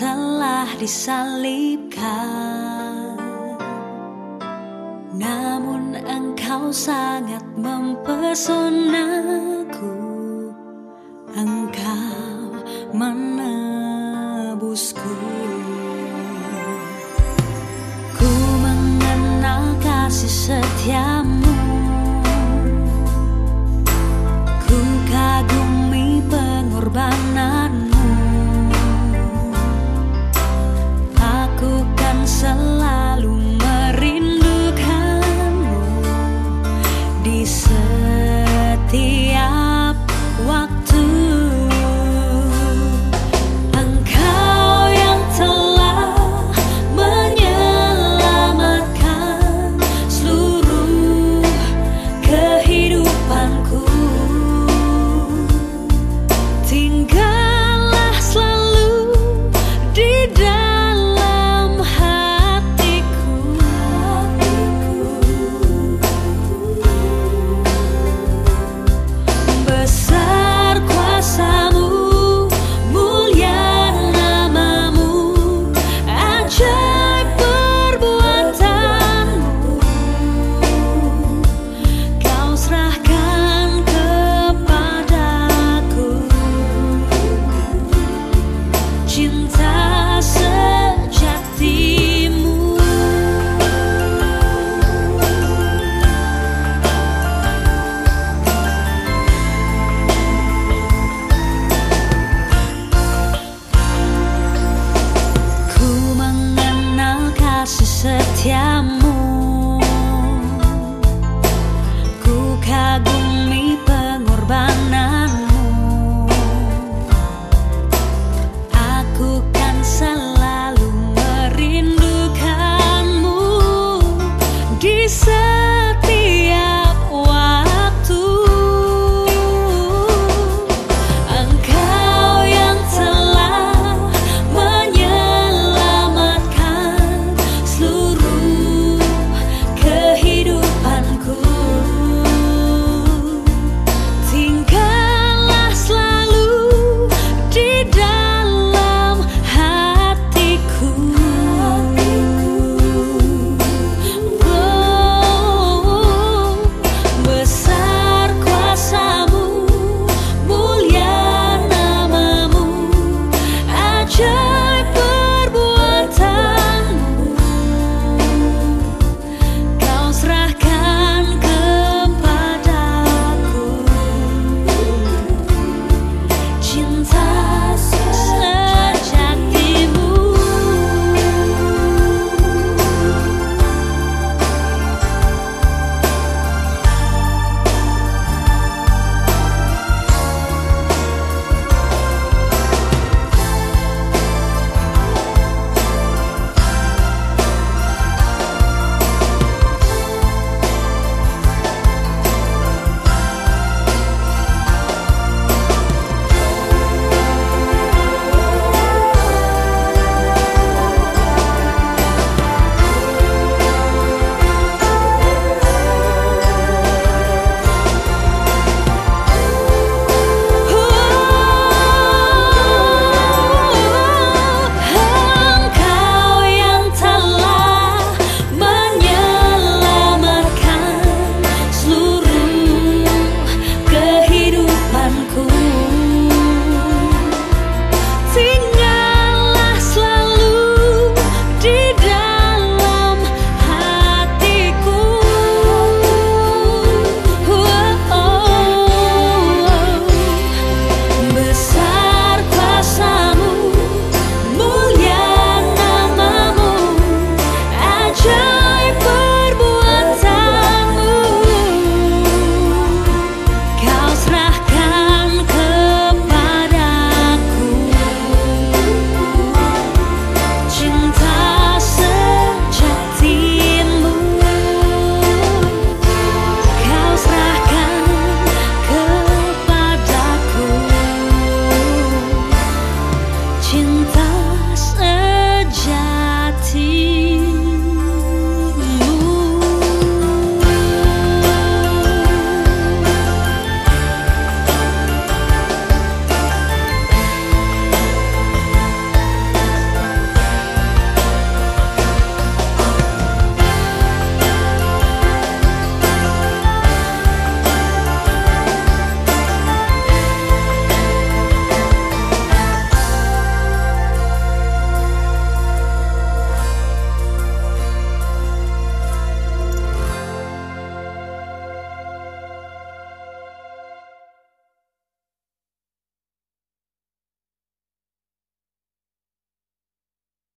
ہریش نام اِن خوب س